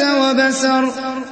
وبصر